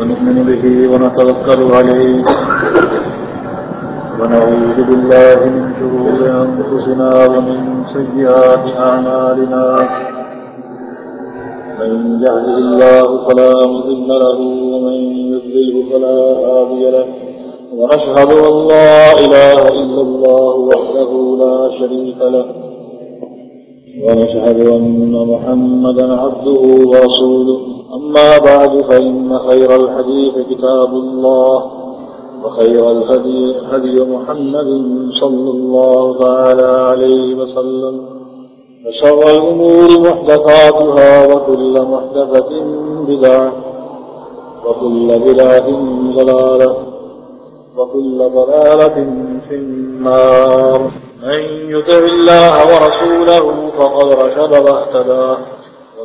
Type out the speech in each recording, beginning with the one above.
ونؤمن به ونتوكل عليه ونعوذ بالله من شرور أنفسنا ومن سيئات أعمالنا من يهده الله فلا مذل له ومن يذله فلا هادي له ونشهد أن لا إله إلا الله وحده لا شريك له ونشهد أن محمدا عبده ورسوله أما بعد فإن خير الحديث كتاب الله وخير الهدي هدي محمد صلى الله تعالى عليه وسلم فشر الأمور محدثاتها وكل محدثة بدعة وكل بدعة ضلالة وكل ضلالة في النار. من يطع الله ورسوله فقد رشد واهتدى.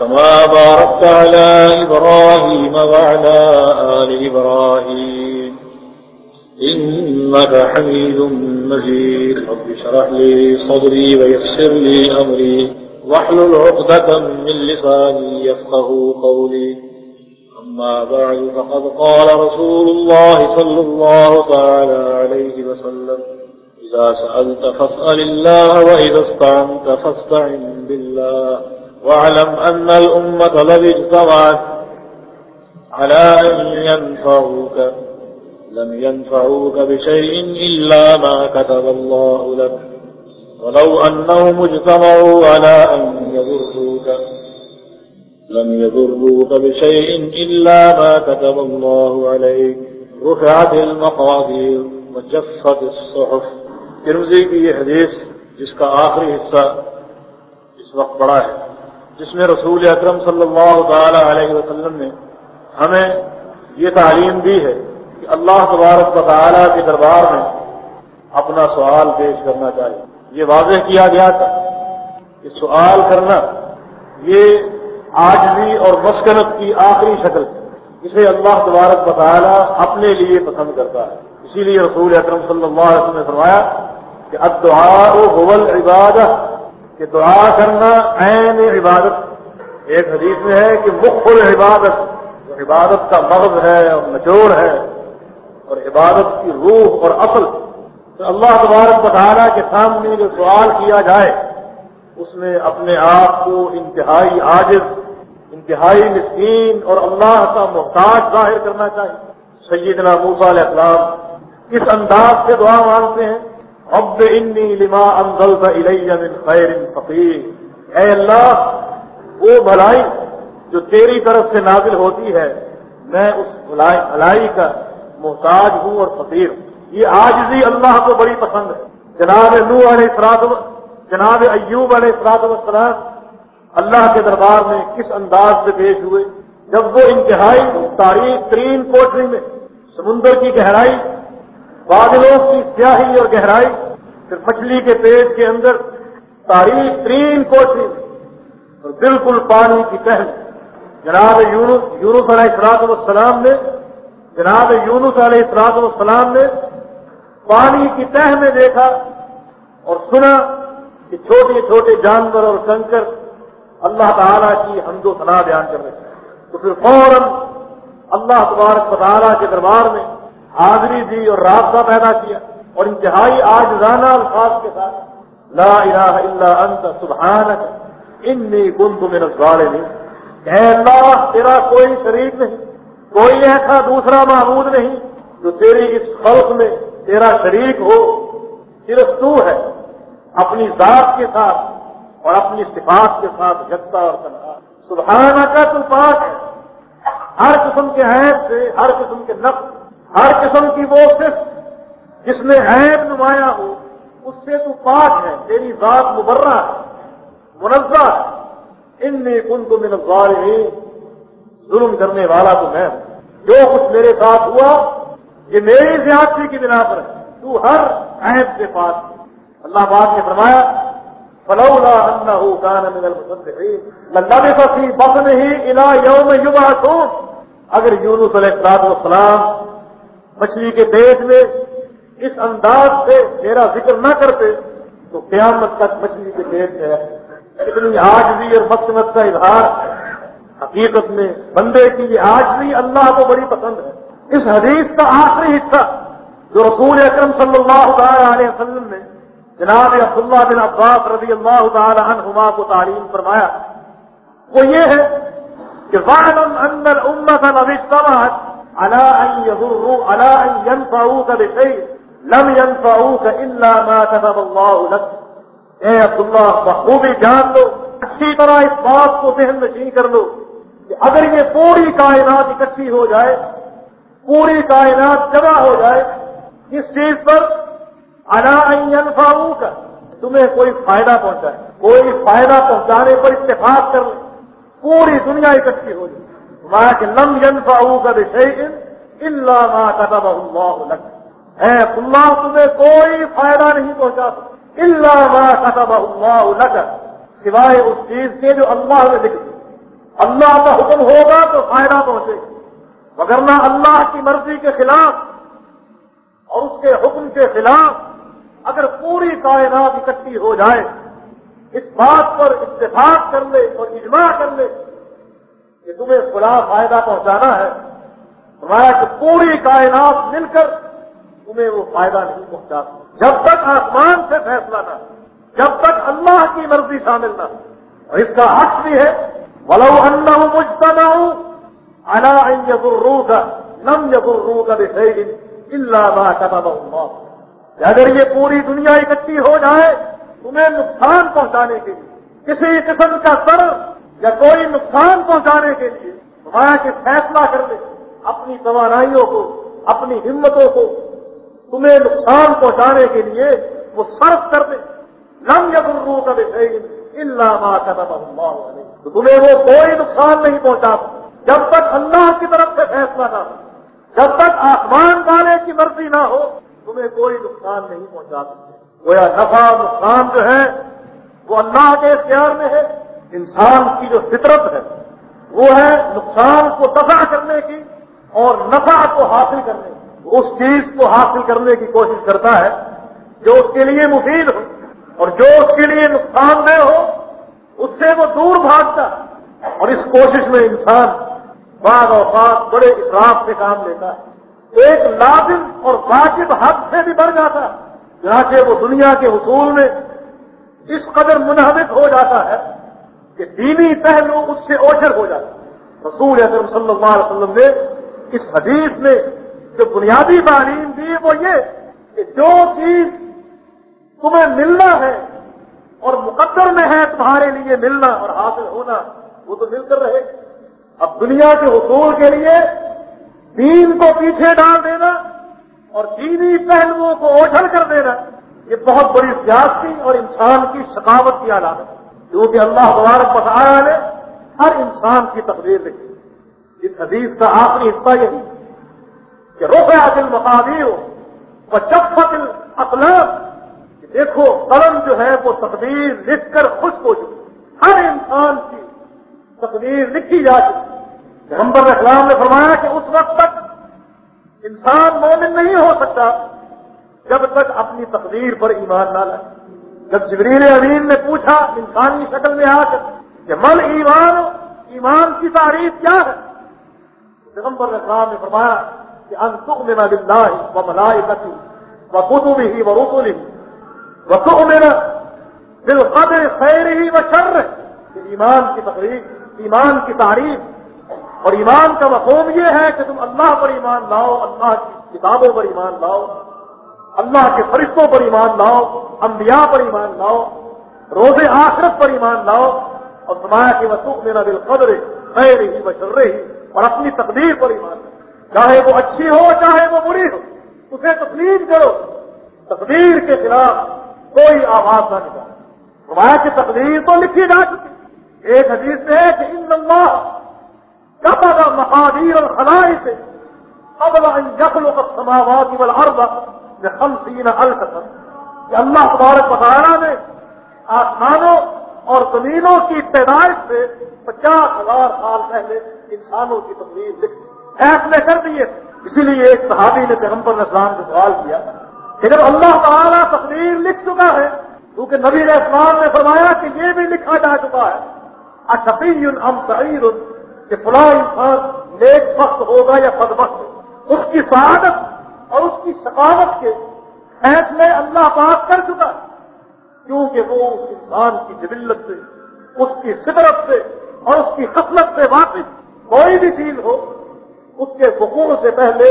كما باركت على إبراهيم وعلى آل إبراهيم. إنك حميد مجيد. رب شرح لي صدري ويسر لي أمري. وحل العقدة من لساني يفقه قولي. أما بعد، فقد قال رسول الله صلى الله تعالى عليه وسلم إذا سألت فاسأل الله، وإذا استعنت فاستعن بالله. واعلم أن الأمة الذي اجتمعت على أن ينفعوك لم ينفعوك بشيء إلا ما كتب الله لك. ولو أنهم اجتمعوا على أن يضروك لم يضروك بشيء إلا ما كتب الله عليك. رفعت المقادير وجفت الصحف. ترمزی کی یہ حدیث جس کا آخری حصہ اس وقت بڑا ہے۔ جس میں رسول اکرم صلی اللہ تعالی علیہ وسلم نے ہمیں یہ تعلیم دی ہے کہ اللہ تبارک و تعالیٰ کے دربار میں اپنا سوال پیش کرنا چاہیے۔ یہ واضح کیا گیا تھا کہ سوال کرنا یہ آجزی اور مسکنت کی آخری شکل ہے۔ اسے اللہ تبارک و تعالیٰ اپنے لیے پسند کرتا ہے۔ اسی لیے رسول اکرم صلی اللہ علیہ وسلم نے فرمایا کہ اب حول عبادت کہ دعا کرنا عین عبادت۔ ایک حدیث میں ہے کہ مخل عبادت جو عبادت کا مغز ہے اور نچوڑ ہے، اور عبادت کی روح اور اصل۔ تو اللہ تبارک بطالہ کے سامنے جو سوال کیا جائے، اس میں اپنے آپ کو انتہائی عاجز، انتہائی مسکین اور اللہ کا محتاج ظاہر کرنا چاہیے۔ سیدنا موسا علیہ السلام کس انداز سے دعا مانگتے ہیں۔ رب انی لما انزلت الی من خیر فقیر۔ اے اللہ، وہ بھلائی جو تیری طرف سے نازل ہوتی ہے، میں اس بھلائی کا محتاج ہوں اور فقیر ہوں۔ یہ آجزی اللہ کو بڑی پسند ہے۔ جناب نو علیہ افراد جناب ایوب علیہ افراد وسلام اللہ کے دربار میں کس انداز سے پیش ہوئے؟ جب وہ انتہائی تاریخ، ترین کوٹری میں، سمندر کی گہرائی بادلوں کی سیاہی اور گہرائی، پھر مچھلی کے پیٹ کے اندر تاریخ ترین کوٹھی اور بالکل پانی کی پہل جناب یونس یونس علیہ اصلاط والسلام نے، جناب یونس علیہ اصلاط والسلام نے پانی کی تہ میں دیکھا اور سنا کہ چھوٹے چھوٹے جانور اور کنکر اللہ تعالیٰ کی حمد و صلاح بیان کر رہے ہیں تو پھر فوراً اللہ تبارک تعالیٰ کے دربار میں حاضری دی اور رابطہ پیدا کیا اور انتہائی آج رانا الفاظ کے ساتھ لا الہ الا انت سبحانک انی کنت من الظالمین۔ اے اللہ، تیرا کوئی شریک نہیں، کوئی ایسا دوسرا معبود نہیں جو تیری اس خلق میں تیرا شریک ہو۔ صرف تو ہے، اپنی ذات کے ساتھ اور اپنی صفات کے ساتھ جگتا اور تنہا۔ سبحانہ کا تو پاک ہے۔ ہر قسم کے عیب سے، ہر قسم کے نقص ہر قسم کی وہ صرف جس میں عیب نمایاں ہو، اس سے تو پاک ہے، تیری ذات مبرہ ہے، منزہ ہے۔ ان میں کن کو میں ظلم کرنے والا تو میں ہوں۔ جو کچھ میرے ساتھ ہوا، یہ میری زیادتی کی بنا پر ہے۔ تو ہر عیب سے پاس اللہ باد نے فرمایا، فلولا انه كان من المصدقين۔ للبث في بطنه الى يوم يبعثون۔ اگر یونس علیہ السلام مچھلی کے پیٹ میں اس انداز سے میرا ذکر نہ کرتے تو قیامت تک مچھلی کے پیٹ میں ہے اتنی آجزی اور مقصد کا اظہار حقیقت میں بندے کی یہ آجزی اللہ کو بڑی پسند ہے۔ اس حدیث کا آخری حصہ جو رسول اکرم صلی اللہ تعالی علیہ وسلم نے جناب عبداللہ بن عباس رضی اللہ تعالی عنہما کو تعلیم فرمایا، وہ یہ ہے کہ وعلم ان الامت لو اجتمعت على ان يضروا على ان ينفعوك بشيء لم ينفعوك الا ما كتب الله لك اے عبداللہ بخوبی جان لو، اچھی طرح اس بات کو ذہن نشین جی کر لو کہ اگر یہ پوری کائنات اکٹھی ہو جائے، پوری کائنات جمع ہو جائے کس چیز پر انفاؤ کا تمہیں کوئی فائدہ پہنچائے، کوئی فائدہ پہنچانے پر اتفاق کر لیں پوری دنیا اکٹھی ہو جائے۔ تمہارا کہ لم ینفاؤ کا رشے اللہ کا تب اللہ ہے اللہ، تمہیں کوئی فائدہ نہیں پہنچا سکتا۔ اللہ کا تب اللہ سوائے اس چیز کے جو اللہ نے لکھ دی۔ اللہ کا حکم ہوگا تو فائدہ پہنچے گا۔ وگرنہ اللہ کی مرضی کے خلاف اور اس کے حکم کے خلاف اگر پوری کائنات اکٹھی ہو جائے، اس بات پر اتفاق کر لے اور اجماع کر لے کہ تمہیں خلا فائدہ پہنچانا ہے ہمارا کہ پوری کائنات مل کر تمہیں وہ فائدہ نہیں پہنچا۔ جب تک آسمان سے فیصلہ نہ، جب تک اللہ کی مرضی شامل نہ۔ اور اس کا حق بھی ہے، ولو ان مجتمع الا ان یغرو کا لم کا بخیر الا ما كتب الله۔ اگر یہ پوری دنیا اکٹھی ہو جائے تمہیں نقصان پہنچانے کے لیے، کسی قسم کا سر یا کوئی نقصان پہنچانے کے لیے تمہارا کہ فیصلہ کر دے، اپنی توانائیوں کو، اپنی ہمتوں کو، تمہیں نقصان پہنچانے کے لیے وہ صرف کر دے۔ لم یا گرو کا اللہ تو تمہیں وہ کوئی نقصان نہیں پہنچا۔ جب تک اللہ کی طرف سے فیصلہ نہ ہو، جب تک آسمان والے کی مرضی نہ ہو، تمہیں کوئی نقصان نہیں پہنچا سکتے گویا نفع نقصان جو ہے، وہ اللہ کے اختیار میں ہے۔ انسان کی جو فطرت ہے، وہ ہے نقصان کو دفاع کرنے کی اور نفع کو حاصل کرنے کی۔ اس چیز کو حاصل کرنے کی کوشش کرتا ہے جو اس کے لیے مفید ہو۔ اور جو اس کے لیے نقصان دہ ہو، اس سے وہ دور بھاگتا اور اس کوشش میں انسان بعض اوقات بڑے اصراف سے کام لیتا ہے۔ ایک لازم اور واجب حد سے بھی بڑھ جاتا ہے، جہاں وہ دنیا کے حصول میں اس قدر منہمک ہو جاتا ہے۔ کہ دینی پہلو اس سے اوجر ہو جاتا رسول اکرم صلی اللہ علیہ وسلم نے اس حدیث میں جو بنیادی تعلیم دی وہ یہ کہ جو چیز تمہیں ملنا ہے اور مقدر میں ہے تمہارے لیے ملنا اور حاصل ہونا، وہ تو مل کر رہے۔ اب دنیا کے حصول کے لیے دین کو پیچھے ڈال دینا اور دینی پہلوؤں کو اوجھل کر دینا، یہ بہت بڑی سیاسی اور انسان کی ثقافت کی علامت ہے۔ کیونکہ اللہ تبارک بتایا نے ہر انسان کی تقریر لکھی۔ اس حدیث کا آخری حصہ یہی کہ روپے عدل مقابی ہو اور جب فصل اقلام دیکھو، قلم جو ہے وہ تقدیر لکھ کر خوش ہو چکی ہر انسان کی تقدیر لکھی جا چکی پیغمبر اسلام نے فرمایا کہ اس وقت تک انسان مومن نہیں ہو سکتا جب تک اپنی تقدیر پر ایمان نہ لائے۔ جب جبریل امین نے پوچھا، انسانی شکل میں آ کر کہ مل ایمان ایمان کی تعریف کیا ہے؟ پیغمبر اسلام نے فرمایا کہ انتخ میں نہ و ملائی کتی و خود ہی و رسو لی و میرا دل خیر ہی و شر ایمان کی تقریب، ایمان کی تعریف۔ اور ایمان کا مفہوم یہ ہے کہ تم اللہ پر ایمان لاؤ، اللہ کی کتابوں پر ایمان لاؤ۔ اللہ کے فرشتوں پر ایمان لاؤ، انبیاء پر ایمان لاؤ، روز آخرت پر ایمان لاؤ اور تمہارا کی وسوخ میرا دل قدر خیر ہی بشر رہی اور اپنی تقدیر پر ایمان لاؤ۔ چاہے وہ اچھی ہو، چاہے وہ بری ہو، اسے تسلیم کرو۔ تقدیر کے خلاف کوئی آواز نہ نکالے تمہارا کی تقدیر تو لکھی جا چکی ایک حدیث میں ہے کہ ان اللہ کب مقادیر اور خلائی سے اب یخلو کا سماوات والارض۔ خمسین القسم کہ اللہ تبارک بطالہ نے آسمانوں اور زمینوں کی پیدائش سے پچاس ہزار سال پہلے انسانوں کی تصویر لکھ فیصلے کر دیے اسی لیے ایک صحابی نے پیغمبر اسلام سے سوال کیا کہ جب اللہ تعالیٰ تقریر لکھ چکا ہے، کیونکہ نبی اسلام نے فرمایا کہ یہ بھی لکھا جا چکا ہے اشفی ام سعید کہ فلاں انسان نیک وقت ہوگا یا بد وقت اس کی سعادت اور اس کی ثقافت کے فیصلے اللہ پاک کر چکا کیونکہ وہ اس انسان کی جبلت سے، اس کی فطرت سے اور اس کی خصلت سے واقف کوئی بھی چیز ہو، اس کے وقوع سے پہلے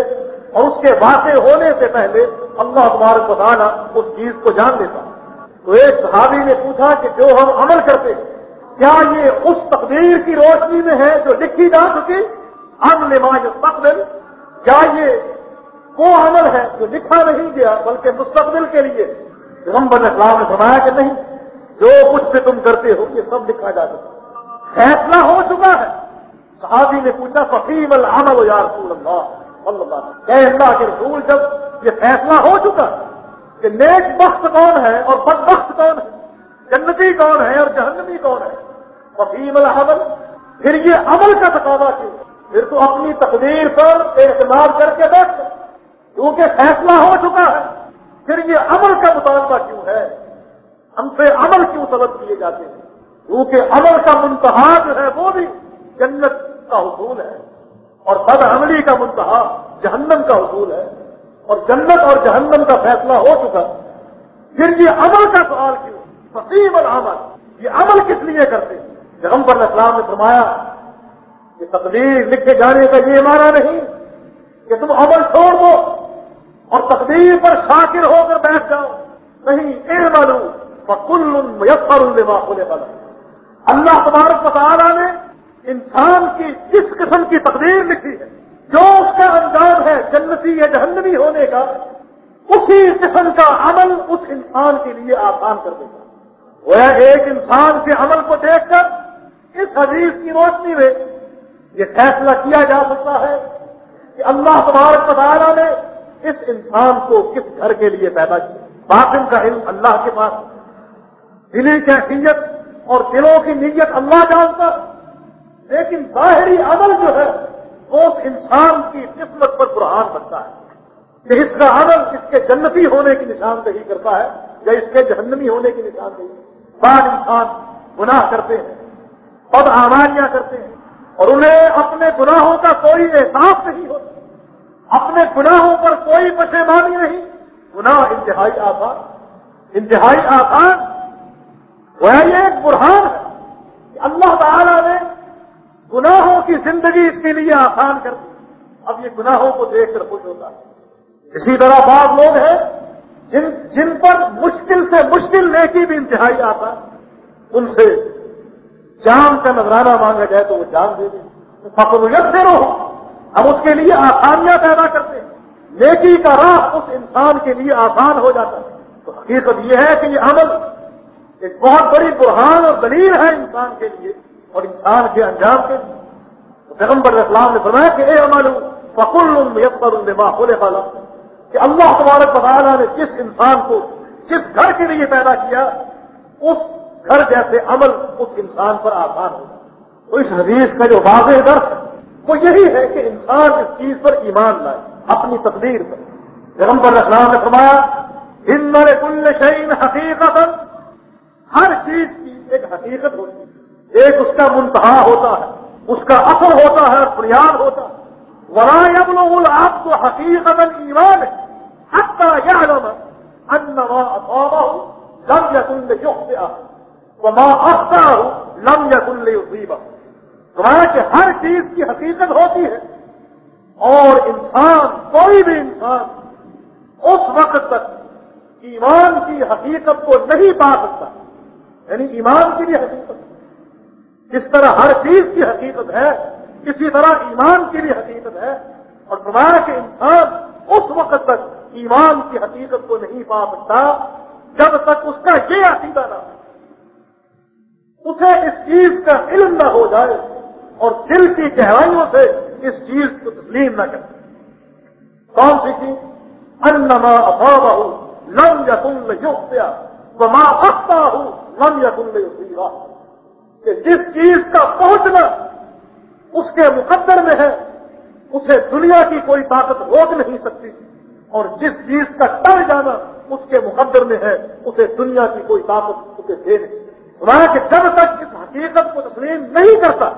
اور اس کے واقع ہونے سے پہلے اللہ تبارک بتانا اس چیز کو جان لیتا۔ تو ایک صحابی نے پوچھا کہ جو ہم عمل کرتے، کیا یہ اس تقدیر کی روشنی میں ہے جو لکھی جا چکی ہم نماز مستقبل کیا یہ وہ عمل ہے جو لکھا نہیں گیا بلکہ مستقبل کے لیے۔ پیغمبر اسلام نے فرمایا کہ نہیں، جو کچھ بھی تم کرتے ہو، یہ سب لکھا جا چکا فیصلہ ہو چکا ہے۔ صحابی نے پوچھا فقیم العمل یا رسول اللہ صلی اللہ کہ اللہ کے رسول، جب یہ فیصلہ ہو چکا کہ نیک بخت کون ہے اور بد بخت کون ہے؟ جنتی کون ہے اور جہنمی کون ہے؟ فقیم العمل، پھر یہ عمل کا تقاضا کیوں؟ پھر تو اپنی تقدیر پر اعتماد کر کے بیٹھ کیونکہ فیصلہ ہو چکا ہے۔ پھر یہ عمل کا مطالبہ کیوں ہے؟ ہم سے عمل کیوں طلب کیے جاتے ہیں؟ کیونکہ عمل کا منتہا جو ہے وہ بھی جنت کا حصول ہے اور بد عملی کا منتہا جہنم کا حصول ہے۔ اور جنت اور جہنم کا فیصلہ ہو چکا۔ پھر یہ عمل کا سوال کیوں؟ وسیم العمل۔ یہ عمل کس لیے کرتے جہم پر اسلام نے فرمایا کہ تقدیر لکھے جانے کا یہ مانا نہیں کہ تم عمل چھوڑ دو۔ اور تقدیر پر شاکر ہو کر بیٹھ جاؤ۔ نہیں اے معلوم بکل میسر والا اللہ تبارک مطالعہ نے انسان کی جس قسم کی تقدیر لکھی ہے، جو اس کا انجام ہے جنتی یا جہنمی ہونے کا، اسی قسم کا عمل اس انسان کے لیے آسان کر دے گا وہ ایک انسان کے عمل کو دیکھ کر اس حدیث کی روشنی میں یہ فیصلہ کیا جا سکتا ہے کہ اللہ تبارک مطالعہ نے اس انسان کو کس گھر کے لیے پیدا کیا؟ باطن کا علم اللہ کے پاس دلی کیفیت اور دلوں کی نیت اللہ جانتا لیکن ظاہری عمل جو ہے، وہ اس انسان کی قسمت پر برہان بنتا ہے۔ کہ اس کا عمل اس کے جنتی ہونے کی نشاندہی کرتا ہے یا اس کے جہنمی ہونے کی نشاندہی۔ بعض انسان گناہ کرتے ہیں بد آماریاں کرتے ہیں اور انہیں اپنے گناہوں کا کوئی احساس نہیں ہوتا۔ اپنے گناہوں پر کوئی پشیمانی نہیں۔ گناہ انتہائی آسان انتہائی آسان۔ وہ یہ ایک برہان ہے کہ اللہ تعالی نے گناہوں کی زندگی اس کے لیے آسان کر دی۔ اب یہ گناہوں کو دیکھ کر خوش ہوتا ہے۔ اسی طرح بعض لوگ ہیں جن جن پر مشکل سے مشکل نیکی بھی انتہائی آتا ہے ان سے جان کا نظرانہ مانگا جائے تو وہ جان دے دیں۔ فخر سے رہو ہم اس کے لیے آسانیاں پیدا کرتے ہیں۔ نیکی کا راہ اس انسان کے لیے آسان ہو جاتا ہے۔ تو حقیقت یہ ہے کہ یہ عمل ایک بہت بڑی برہان اور دلیل ہے انسان کے لیے اور انسان کے انجام کے لیے۔ تو پیغمبر اسلام نے فرمایا کہ اے عمل فخر میسر خل خالا کہ اللہ تبارک تعالیٰ نے جس انسان کو جس گھر کے لیے پیدا کیا، اس گھر جیسے عمل اس انسان پر آسان ہوگا تو اس حدیث کا جو واضح درس ہے وہ یہی ہے کہ انسان اس چیز پر ایمان لائے، اپنی تقدیر پر۔ پیغمبر اسلام نے فرمایا ہندر کل شعین حقیقت ہر چیز کی ایک حقیقت ہوتی ہے۔ ایک اس کا منتہا ہوتا ہے، اس کا اثر ہوتا ہے فریاد ہوتا ہے۔ ورائے آپ کو حقیقت ایمان ہے حق کا یہ علم انما لم یکن یخطئ وما لم یکن لیصیبہ کہ ہر چیز کی حقیقت ہوتی ہے۔ اور انسان، کوئی بھی انسان اس وقت تک ایمان کی حقیقت کو نہیں پا سکتا۔ یعنی ایمان کی بھی حقیقت۔ جس طرح ہر چیز کی حقیقت ہے، اسی طرح ایمان کی بھی حقیقت ہے۔ اور فرمایا کہ انسان اس وقت تک ایمان کی حقیقت کو نہیں پا سکتا، جب تک اس کا یہ عقیدہ نہ ہو۔ اسے اس چیز کا علم نہ ہو جائے۔ اور دل کی گہرائیوں سے اس چیز کو تسلیم نہ کرے۔ کون سی چیز؟ انما افاو لم یا کل یوگیا وما اختا ہوں لم یا کل کہ جس چیز کا پہنچنا اس کے مقدر میں ہے، اسے دنیا کی کوئی طاقت روک نہیں سکتی۔ اور جس چیز کا ٹر جانا اس کے مقدر میں ہے، اسے دنیا کی کوئی طاقت اسے دے نہیں ہمارا کہ جب تک اس حقیقت کو تسلیم نہیں کرتا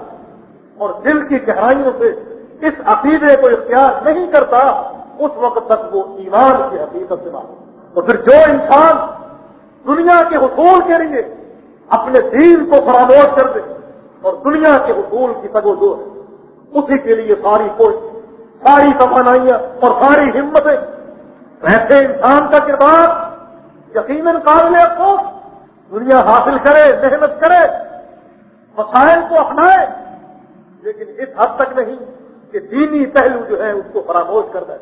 اور دل کی گہرائیوں سے اس عقیدے کو اختیار نہیں کرتا، اس وقت تک وہ ایمان کی حقیقت سے بات تو پھر جو انسان دنیا کے حصول کے لیے اپنے دین کو فراموش کر دے اور دنیا کے حصول کی تگو دو ہے، اسی کے لیے ساری کوئی ساری توانائیاں اور ساری ہمتیں ایسے انسان کا کردار یقیناً قابل کو دنیا حاصل کرے، محنت کرے، مسائل کو اپنائے لیکن اس حد تک نہیں کہ دینی پہلو جو ہے اس کو فراموش کر دے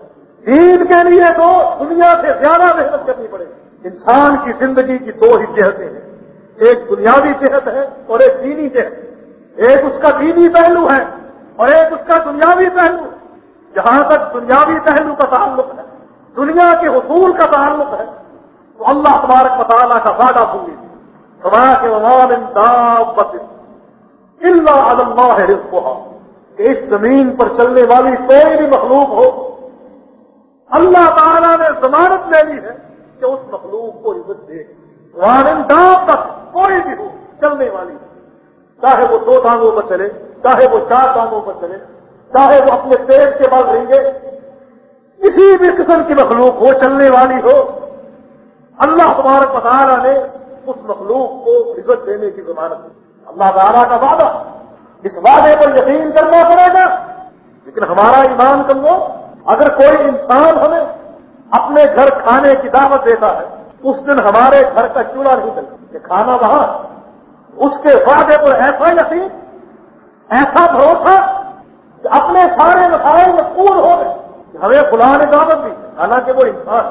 دین کے لیے تو دنیا سے زیادہ محنت کرنی پڑے انسان کی زندگی کی دو ہی صحتیں ہیں۔ ایک دنیاوی صحت ہے اور ایک دینی صحت ایک اس کا دینی پہلو ہے اور ایک اس کا دنیاوی پہلو۔ جہاں تک دنیاوی پہلو کا تعلق ہے، دنیا کے حصول کا تعلق ہے، تو اللہ تبارک مطالعہ کا وعدہ سن لیجیے کے عوام امداد اللہ اللہ رزق کہ اس زمین پر چلنے والی کوئی بھی مخلوق ہو۔ اللہ تعالیٰ نے ضمانت لے لی ہے کہ اس مخلوق کو عزت دے۔ دام تک کوئی بھی ہو چلنے والی۔ چاہے وہ دو ٹانگوں پر چلے، چاہے وہ چار ٹانگوں پر چلے، چاہے وہ اپنے پیٹ کے بعد رہیں گے، کسی بھی قسم کی مخلوق ہو، چلنے والی ہو، اللہ تبارک مطالعہ نے اس مخلوق کو عزت دینے کی ضمانت دی۔ اللہ تعالیٰ کا وعدہ. اس وعدے پر یقین کرنا پڑے گا. لیکن ہمارا ایمان کر لو اگر کوئی انسان ہمیں اپنے گھر کھانے کی دعوت دیتا ہے، اس دن ہمارے گھر کا چولہا نہیں چلتا. کہ کھانا وہاں اس کے وعدے پر ایسا یقین، ایسا بھروسہ کہ اپنے سارے مسائل میں پور ہو گئے. کہ ہمیں خدا نے دعوت دی، حالانکہ وہ انسان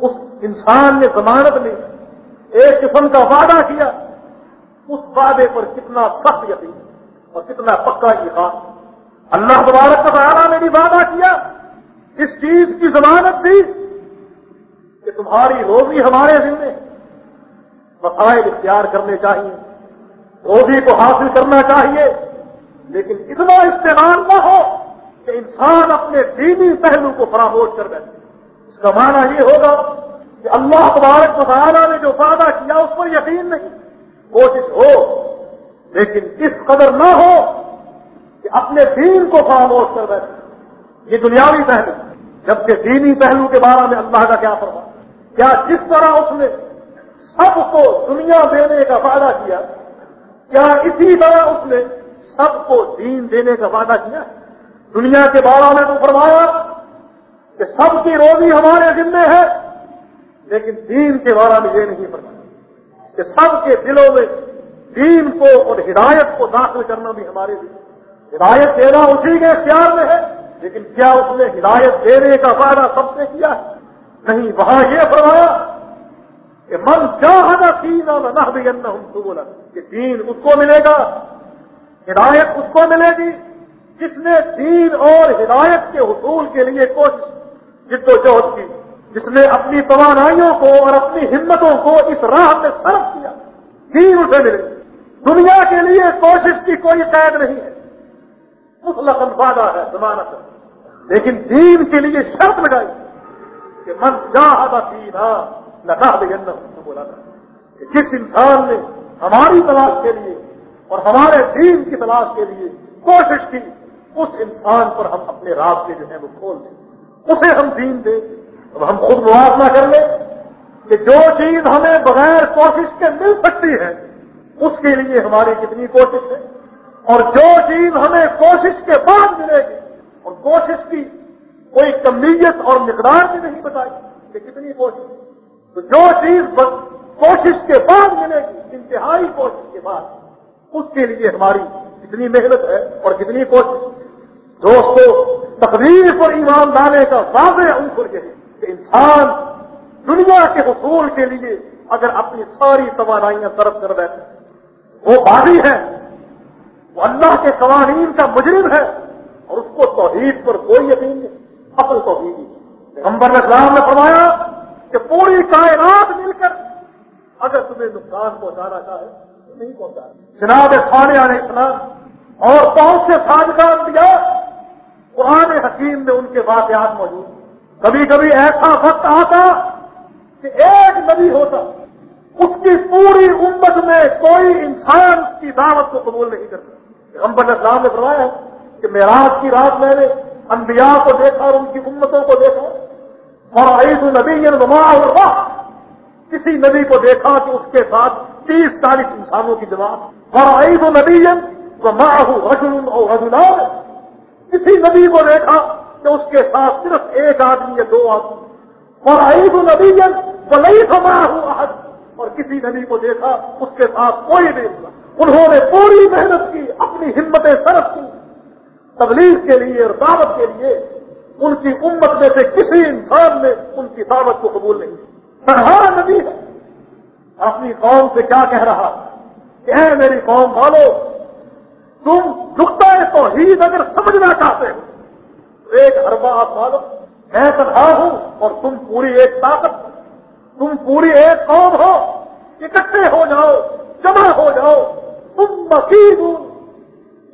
اس انسان نے ضمانت لی، ایک قسم کا وعدہ کیا اس وعدے پر کتنا سخت یقین اور کتنا پکا ایمان۔ اللہ تبارک تعالیٰ نے بھی وعدہ کیا، اس چیز کی ضمانت دی کہ تمہاری روزی ہمارے ذمے، مسائل اختیار کرنے چاہیے، روزی کو حاصل کرنا چاہیے، لیکن اتنا استعمال نہ ہو کہ انسان اپنے دینی پہلو کو فراموش کر بیٹھے۔ اس کا معنی یہ ہوگا کہ اللہ تبارک تعالیٰ نے جو وعدہ کیا، اس پر یقین نہیں۔ کوشش ہو، لیکن اس قدر نہ ہو کہ اپنے دین کو خاموش کر بیٹھے۔ یہ دنیاوی پہلو، جبکہ دینی پہلو کے بارے میں اللہ کا کیا فرما کیا جس طرح اس نے سب کو دنیا دینے کا وعدہ کیا کیا اسی طرح اس نے سب کو دین دینے کا وعدہ کیا؟ دنیا کے بارے میں تو فرمایا کہ سب کی روزی ہمارے ذمے ہے، لیکن دین کے بارے میں یہ نہیں فرمایا۔ کہ سب کے دلوں میں دین کو اور ہدایت کو داخل کرنا بھی ہمارے لیے ہدایت دینا اسی کے اختیار میں ہے، لیکن کیا اس نے ہدایت دینے کا فائدہ سب سے کیا ہے؟ نہیں، وہاں یہ فرمایا کہ من چاہنا سینا نہ بھی ہم تو بولا کہ دین اس کو ملے گا، ہدایت اس کو ملے گی جس نے دین اور ہدایت کے حصول کے لیے کوشش جد و جہد کی۔ جس نے اپنی توانائیوں کو اور اپنی ہمتوں کو اس راہ میں صرف کیا دین اسے ملے۔ دنیا کے لیے کوشش کی کوئی قید نہیں ہے۔ مطلق وعدہ ہے، ضمانت لیکن دین کے لیے شرط لگائی کہ من جاہدہ سیدھا لگا دے بولا تھا کہ جس انسان نے ہماری تلاش کے لیے اور ہمارے دین کی تلاش کے لیے کوشش کی، اس انسان پر ہم اپنے راستے جو ہیں وہ کھول دیں۔ اسے ہم دین دیں۔ اب ہم خود موازنہ کر لیں کہ جو چیز ہمیں بغیر کوشش کے مل سکتی ہے، اس کے لیے ہماری کتنی کوشش ہے۔ اور جو چیز ہمیں کوشش کے بعد ملے گی، اور کوشش کی کوئی کمیت اور مقدار بھی نہیں بتائی کہ کتنی کوشش تو جو چیز کوشش کے بعد ملے گی، انتہائی کوشش کے بعد، اس کے لیے ہماری کتنی محنت ہے اور کتنی کوشش۔ دوستو تقریب اور ایمان لانے کا واضح عنصر یہ ہے۔ کہ انسان دنیا کے حصول کے لیے اگر اپنی ساری توانائیاں طرف کر بیٹھے، وہ بادی ہے وہ اللہ کے قوانین کا مجرم ہے اور اس کو توحید پر کوئی یقین نہیں، اصل توحید ہی۔ امبر اسلام نے فرمایا کہ پوری کائنات مل کر اگر تمہیں نقصان پہنچانا چاہے، تو نہیں پہنچا جناب خان علیہ السلام اور بہت سے سازگار دیا، قرآن حکیم میں ان کے واقعات موجود کبھی کبھی ایسا وقت آتا کہ ایک نبی ہوتا، اس کی پوری امت میں کوئی انسان اس کی دعوت کو قبول نہیں کرتا۔ ہم اسلام نے فرمایا کہ میراج کی رات میں نے انبیاء کو دیکھا اور ان کی امتوں کو دیکھا۔ اور عید النبی نما اور کسی نبی کو دیکھا کہ اس کے ساتھ تیس چالیس انسانوں کی جماعت۔ اور عید النبی وما رجل اور رجلان۔ کسی نبی کو دیکھا کہ اس کے ساتھ صرف ایک آدمی یا دو آدمی اور عید النبی وہ نہیں سما ہوں اور کسی نبی کو دیکھا، اس کے ساتھ کوئی نہیں تھا انہوں نے پوری محنت کی، اپنی ہمتیں صرف کی۔ تبلیغ کے لیے اور دعوت کے لیے ان کی امت میں سے کسی انسان نے ان کی دعوت کو قبول نہیں پڑھا نبی ہے۔ اپنی قوم سے کیا کہہ رہا کہ اے میری قوم والو، تم دکھتا ہے تو ہی اگر سمجھنا چاہتے ہو ایک ہر آپ معلوم، میں تنہا ہوں اور تم پوری ایک طاقت تم پوری ایک قوم ہو۔ اکٹھے ہو جاؤ، جمع ہو جاؤ۔ تم مقید ہو۔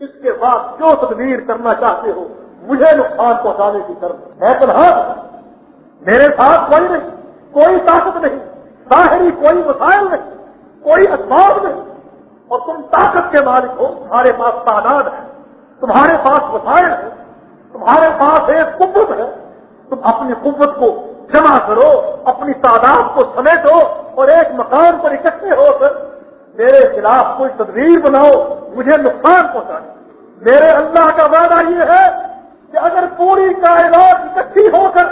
اس کے بعد جو تدبیر کرنا چاہتے ہو، مجھے نقصان پہنچانے کی طرف۔ میں تنہا میرے ساتھ کوئی نہیں، کوئی طاقت نہیں ظاہری کوئی مسائل نہیں، کوئی اسباب نہیں۔ اور تم طاقت کے مالک ہو، تمہارے پاس تعداد ہے، تمہارے پاس وسائل ہے تمہارے پاس ایک قوت ہے۔ تم اپنی قوت کو جمع کرو، اپنی تعداد کو سمیٹو اور ایک مکان پر اکٹھے ہو کر میرے خلاف کوئی تدبیر بناؤ، مجھے نقصان پہنچانے۔ میرے اللہ کا وعدہ یہ ہے کہ اگر پوری کائنات اکٹھی ہو کر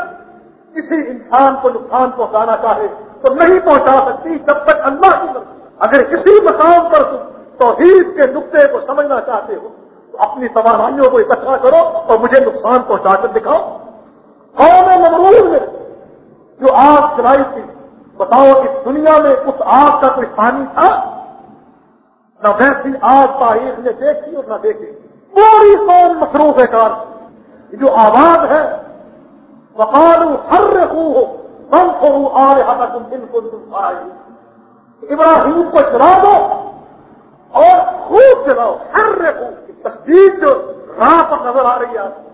کسی انسان کو نقصان پہنچانا چاہے تو نہیں پہنچا سکتی جب تک اللہ کی اگر کسی مقام پر تم توحید کے نقطے کو سمجھنا چاہتے ہو اپنی توانائیوں کو اکٹھا کرو اور مجھے نقصان پہنچا کر دکھاؤ۔ قوم ممرور میں جو آگ چلائی تھی، بتاؤ اس دنیا میں اس آگ کا کوئی پانی تھا؟ نہ ویسی آگ تاریخ نے دیکھی اور نہ دیکھی۔ پوری قوم مصروف ہے کار۔ جو آواز ہے وقالو ہر ہو بم کو آ رہا تم دن کو تم آئے ابراہیم کو چلا دو اور خوب چلاؤ ہر رکھو تصدیق جو راہ پر نظر آ رہی ہے۔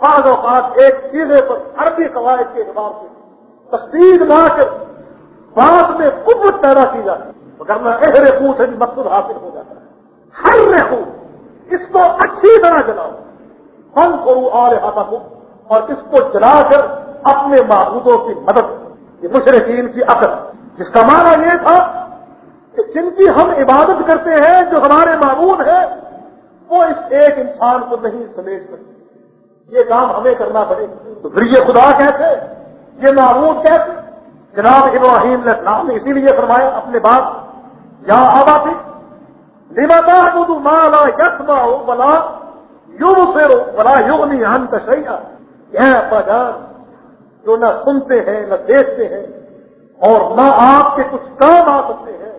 بعض اوقات ایک سیدھے پر عربی قواعد کے اعتبار سے تصدیق لا کر بعد میں قوت پیدا کی جاتی مگر میں اہر سے بھی مقصود حاصل ہو جاتا ہے۔ ہر رحو اس کو اچھی طرح جلاؤ۔ فن کرو آ رہا تھا اور اس کو جلا کر اپنے معبودوں کی مدد۔ یہ مشرقین کی عقل۔ جس کا معنی یہ تھا کہ جن کی ہم عبادت کرتے ہیں، جو ہمارے معبود ہیں وہ اس ایک انسان کو نہیں سمیٹ سکتے یہ کام ہمیں کرنا پڑے۔ تو پھر یہ خدا کہتے یہ معمود کیسے جناب ابراہیم نے اسلام نے اسی لیے فرمایا اپنے بات یا آبا تھی لمتا بدو مالا یسما ہو بلا یو سے بلا یوگ نہیں ہن تشیا یہ ابا جان، جو نہ سنتے ہیں، نہ دیکھتے ہیں، اور نہ آپ کے کچھ کام آ سکتے ہیں،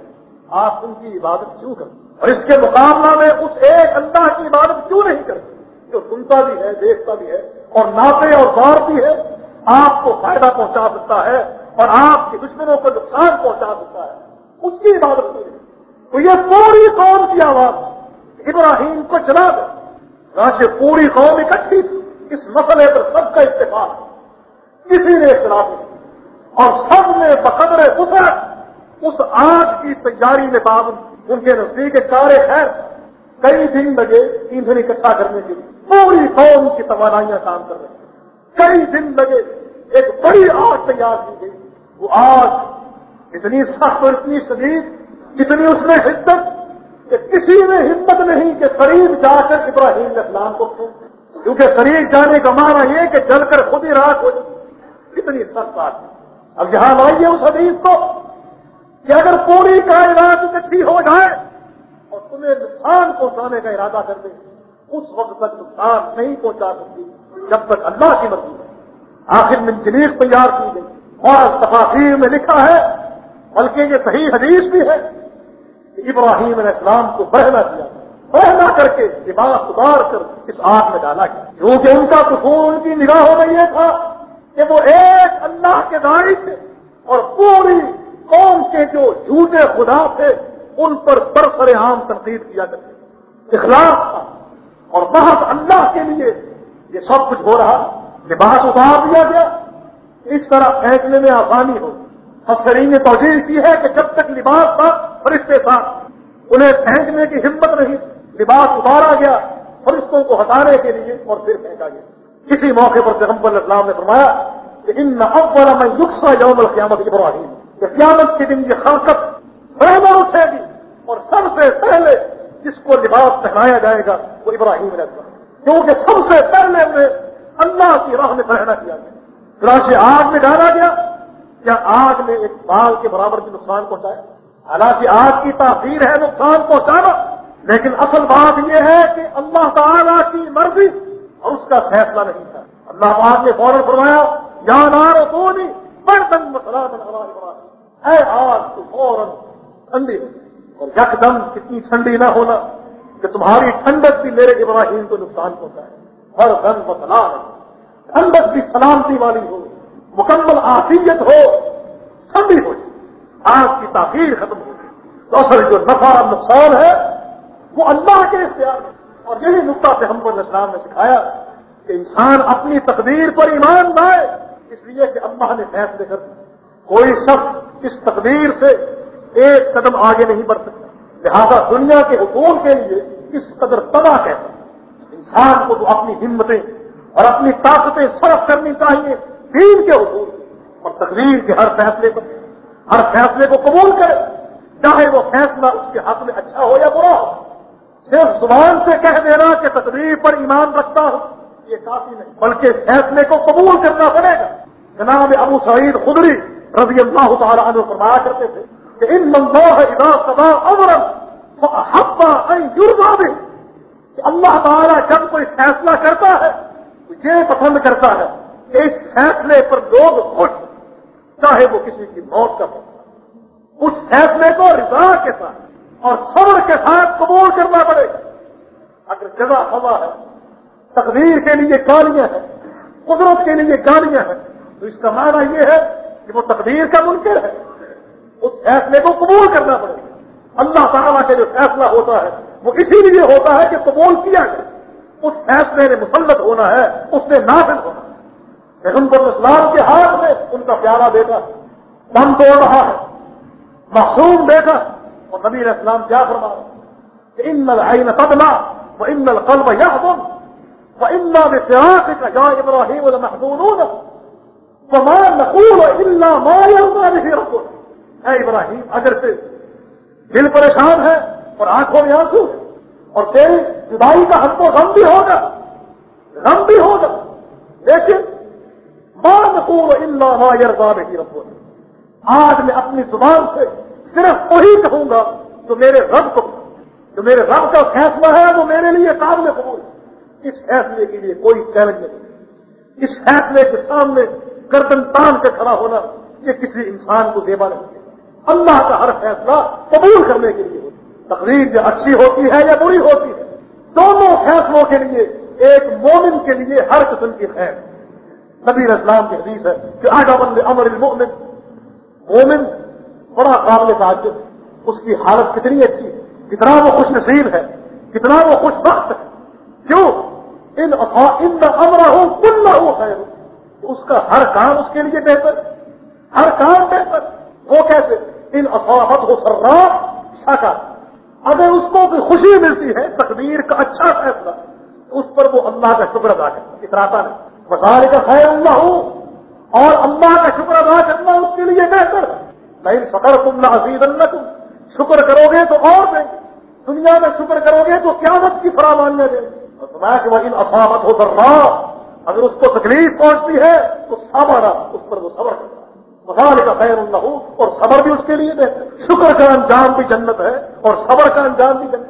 آپ ان کی عبادت کیوں کرتے اور اس کے مقابلہ میں اس ایک اللہ کی عبادت کیوں نہیں کرتے جو سنتا بھی ہے، دیکھتا بھی ہے، اور ناپے اور بار بھی ہے، آپ کو فائدہ پہنچا سکتا ہے اور آپ کے دشمنوں کو نقصان پہنچا سکتا ہے۔ اس کی عبادت نہیں؟ تو یہ پوری قوم کی آواز ابراہیم کو چلا دے راج پوری قوم اکٹھی تھی۔ اس مسئلے پر سب کا اتفاق کسی نے اختلاف نہیں۔ اور سب نے بقدر اتر اس آگ کی تیاری میں پابند۔ ان کے نزدیک کارے خیر کئی دن لگے ایندھن اکٹھا کرنے کے لیے۔ پوری قوم کی توانائیاں کام کر رہی کئی دن لگے ایک بڑی آگ تیار کی گئی۔ وہ آگ اتنی سخت اور اتنی شدید، اتنی اس میں حدت کہ کسی نے ہمت نہیں کہ قریب جا کر ابراہیم اسلام کو کیونکہ قریب جانے کا معنی یہ کہ جل کر خود ہی راک ہو جائے۔ اتنی سخت بات۔ ہے اب یہاں لائیے اس حدیث کو۔ کہ اگر پوری کائنات اکٹھی ہو جائے اور تمہیں نقصان پہنچانے کا ارادہ کر دے، اس وقت تک نقصان نہیں پہنچا سکتی، جب تک اللہ کی مرضی ہے۔ آخر منجنیز تیار کی گئی۔ اور تفاصیر میں لکھا ہے، بلکہ یہ صحیح حدیث بھی ہے کہ ابراہیم علیہ السلام کو بہنا کیا بہنا کر کے دماغ اتار کر اس آگ میں ڈالا۔ گیا کیونکہ ان کا سکون ان کی نگاہوں میں یہ تھا کہ وہ ایک اللہ کے دائی تھے اور پوری قوم کے جو جھوٹے خدا تھے ان پر برسر عام تنقید کیا کرتے اخلاق تھا۔ اور بہت اللہ کے لیے یہ سب کچھ ہو رہا۔ لباس اتار دیا گیا۔ اس طرح پھینکنے میں آسانی ہو۔ افسرین نے توجہ کی ہے کہ جب تک لباس تھا، فرشتے تھا۔ انہیں پھینکنے کی ہمت نہیں۔ لباس اتارا گیا فرشتوں کو ہٹانے کے لیے اور پھر پھینکا گیا۔ کسی موقع پر پیغمبر اسلام نے فرمایا کہ ان اول میں یقسا یوم القیامت ابراہیم۔ کہ قیامت کے دن یہ خلقت برابر اٹھے گی اور سب سے پہلے جس کو لباس پہنایا جائے گا وہ ابراہیم رہتا کیونکہ سب سے پہلے انہیں اللہ کی راہ میں پہنا کیا گیا۔ سے آگ میں ڈالا گیا۔ کیا آگ نے ایک بال کے برابر بھی نقصان پہنچایا؟ حالانکہ آگ کی تاثیر ہے، نقصان پہنچانا۔ لیکن اصل بات یہ ہے کہ اللہ تعالیٰ کی مرضی اور اس کا فیصلہ نہیں تھا۔ اللہ پاک نے فوراً فرمایا، یا نار تو نہیں بڑھ دن اے آج تو فوراً ٹھنڈی اور یک دم کتنی ٹھنڈی نہ ہونا کہ تمہاری ٹھنڈک بھی میرے ابراہیم کو نقصان پہنچا ہے۔ ہر دن مسئلہ ٹھنڈک بھی سلامتی والی ہو، مکمل آفیت ہو، ٹھنڈی ہو۔ آگ کی تاخیر ختم ہو تو اصل جو نفع نقصان ہے، وہ اللہ کے اختیار ہے اور یہی نقطہ سے ہم کو اسلام نے سکھایا کہ انسان اپنی تقدیر پر ایمان لائے، اس لیے کہ اللہ نے فیصلے کر کوئی شخص اس تقدیر سے ایک قدم آگے نہیں بڑھ سکتا۔ لہذا دنیا کے حقوق کے لیے اس قدر تباہ کہتا انسان کو تو اپنی ہمتیں اور اپنی طاقتیں صرف کرنی چاہیے، دین کے حقوق۔ اور تقریر کے ہر فیصلے پر ہر فیصلے کو قبول کرے، چاہے وہ فیصلہ اس کے حق میں اچھا ہو یا برا ہو۔ صرف زبان سے کہہ دینا کہ تقریر پر ایمان رکھتا ہوں، یہ کافی نہیں، بلکہ فیصلے کو قبول کرنا پڑے گا۔ جناب ابو سعید خدری رضی اللہ تعالیٰ عنہ فرمایا کرتے تھے کہ ان منگو ہے ادا سدا امرم بھی کہ اللہ تعالیٰ جب کوئی فیصلہ کرتا ہے تو یہ پسند کرتا ہے کہ اس فیصلے پر لوگ خوش چاہے وہ کسی کی موت کا فیصلہ اس فیصلے کو رضا کے ساتھ اور صبر کے ساتھ قبول کرنا پڑے گا۔ اگر جگہ ہوا ہے، تقدیر کے لیے گالیاں ہیں، قدرت کے لیے گالیاں ہیں، تو اس کا معنی یہ ہے کہ وہ تقدیر کا منکر ہے۔ اس فیصلے کو قبول کرنا پڑے۔ گا اللہ تعالیٰ کا جو فیصلہ ہوتا ہے، وہ اسی لیے ہوتا ہے کہ قبول کیا جائے۔ اس فیصلے نے مسلط ہونا ہے، اس نے نافذ ہونا۔ ہے پیغمبر اسلام کے ہاتھ میں ان کا پیارا بیٹا دم توڑ رہا ہے، معصوم بیٹا، اور نبی علیہ السلام کیا فرما کہ ان العین تدمع و ان القلب يحضن وانا بفراقك يا ابراهيم لمحزونون وما نقول الا ما يرضى به اے ابراہیم، اگر سے دل پریشان ہے اور آنکھوں میں آنسو اور تیری جدائی کا ہم کو غم بھی ہوگا، غم بھی ہوگا، لیکن ما نقول الا ما يرضى به ربنا آج میں اپنی زبان سے صرف وہی کہوں گا تو میرے رب کو جو میرے رب کا فیصلہ ہے، وہ میرے لیے قابل قبول۔ اس فیصلے کے لیے کوئی چیلنج نہیں۔ اس فیصلے کے سامنے گردن تان کے کھڑا ہونا یہ کسی انسان کو دیوا نہیں اللہ کا ہر فیصلہ قبول کرنے کے لیے تقریر جو اچھی ہوتی ہے یا بری ہوتی ہے؟ دونوں فیصلوں کے لیے، ایک مومن کے لیے ہر قسم کی خیر۔ نبی اسلام کی حدیث ہے کہ آگا بند امر المؤمن۔ مومن بڑا قابل تعجب اس کی حالت کتنی اچھی ہے۔ کتنا وہ خوش نصیب ہے۔ کتنا وہ خوش وقت ہے۔ کیوں؟ ان امر ہو کل نہ ہو خیر اس کا ہر کام اس کے لیے بہتر، ہر کام بہتر۔ وہ کیسے ان اصابت ہو سر شاکا اگر اس کو کوئی خوشی ملتی ہے، تقدیر کا اچھا فیصلہ اس پر وہ اللہ کا شکر ادا کرتا اتراتا نہیں۔ بازار کا خیر اللہ ہو اور اللہ کا شکر ادا کرنا اس کے لیے بہتر۔ نہیں فکر تم نہ حسید اللہ تم شکر کرو گے تو اور دیں دنیا میں شکر کرو گے تو قیامت کی فراوانیاں دیں میں کہ وہ ان افامت ہو کر رہا اگر اس کو تکلیف پہنچتی ہے تو صبر، اس پر وہ صبر کرتا ہے۔ مسال کا خیر اللہ ہو اور صبر بھی اس کے لیے دے شکر کا انجام بھی جنت ہے اور صبر کا انجام بھی جنت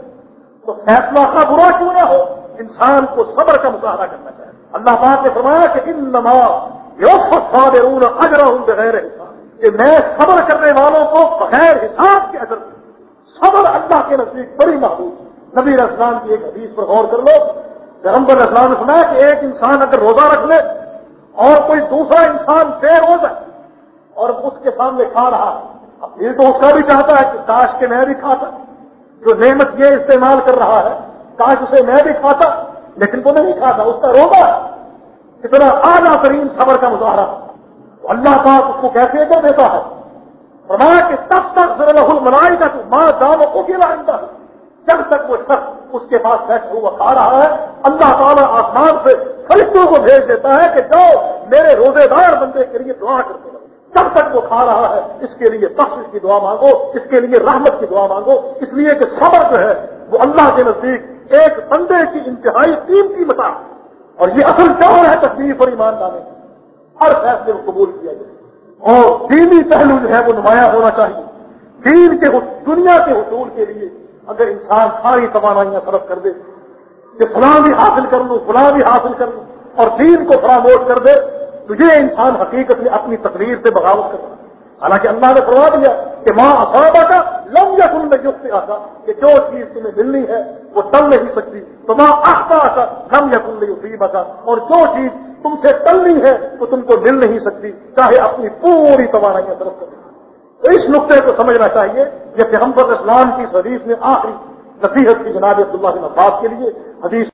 تو فیصلہ کا برا کیوں نہ ہو؟ انسان کو صبر کا مظاہرہ کرنا چاہیے۔ اللہ پاک نے فرمایا کہ ان نما یوف صابرون اجرهم بغیر حساب۔ کہ میں صبر کرنے والوں کو بغیر حساب کے اثر صبر اللہ کے نزدیک بڑی محبوب۔ نبی اسلام کی ایک حدیث پر غور کر لو۔ پیغمبر اسلام نے سنا کہ ایک انسان اگر روزہ رکھ لے اور کوئی دوسرا انسان بے روز ہے اور اس کے سامنے کھا رہا ہے یہ تو اس کا بھی چاہتا ہے کہ کاش کے میں بھی کھاتا، جو نعمت یہ استعمال کر رہا ہے، کاش اسے میں بھی کھاتا، لیکن وہ نہیں کھاتا، اس کا روزہ اتنا اعلیٰ ترین صبر کا مظاہرہ۔ اللہ پاک اس کو کیسے کر دیتا ہے۔ فرمایا کہ تب تک ضرور الملائی کا تو ماں دام کو کھلا ہے جب تک وہ شخص اس کے پاس بیٹھ ہوا کھا رہا ہے، اللہ تعالیٰ آسمان سے فرشتوں کو بھیج دیتا ہے کہ جو میرے روزے دار بندے کے لیے دعا کرتے ہیں جب تک وہ کھا رہا ہے، اس کے لیے تخص کی دعا مانگو، اس کے لیے رحمت کی دعا مانگو۔ اس لیے کہ صبر جو ہے، وہ اللہ کے نزدیک ایک بندے کی انتہائی قیمتی متا اور یہ اصل چور ہے تکلیف اور ایمان لانے ہر فیصلے کو قبول کیا جائے۔ اور دینی پہلو جو ہے، وہ نمایاں ہونا چاہیے۔ دین کے دنیا کے حصول کے لیے اگر انسان ساری توانائیاں صرف کر دے کہ فلاں بھی حاصل کر لوں، فلاں بھی حاصل کر لوں اور دین کو فراموش کر دے، تو یہ انسان حقیقت میں اپنی تقریر سے بغاوت کر حالانکہ اللہ نے فرما دیا کہ ماں افرادہ کا لم یا تم نے یوگ آتا کہ جو چیز تمہیں ملنی ہے وہ ٹل نہیں سکتی۔ تو ماں آخا آتا لم یا تم نے آتا اور جو چیز تم سے ٹلنی ہے وہ تم کو مل نہیں سکتی۔ چاہے اپنی پوری توانائیاں طرف کر تو اس نقطے کو سمجھنا چاہیے کہ پیغمبر اسلام کی حدیث میں آخری نصیحت کی جناب عبداللہ بن عباس کے لیے حدیث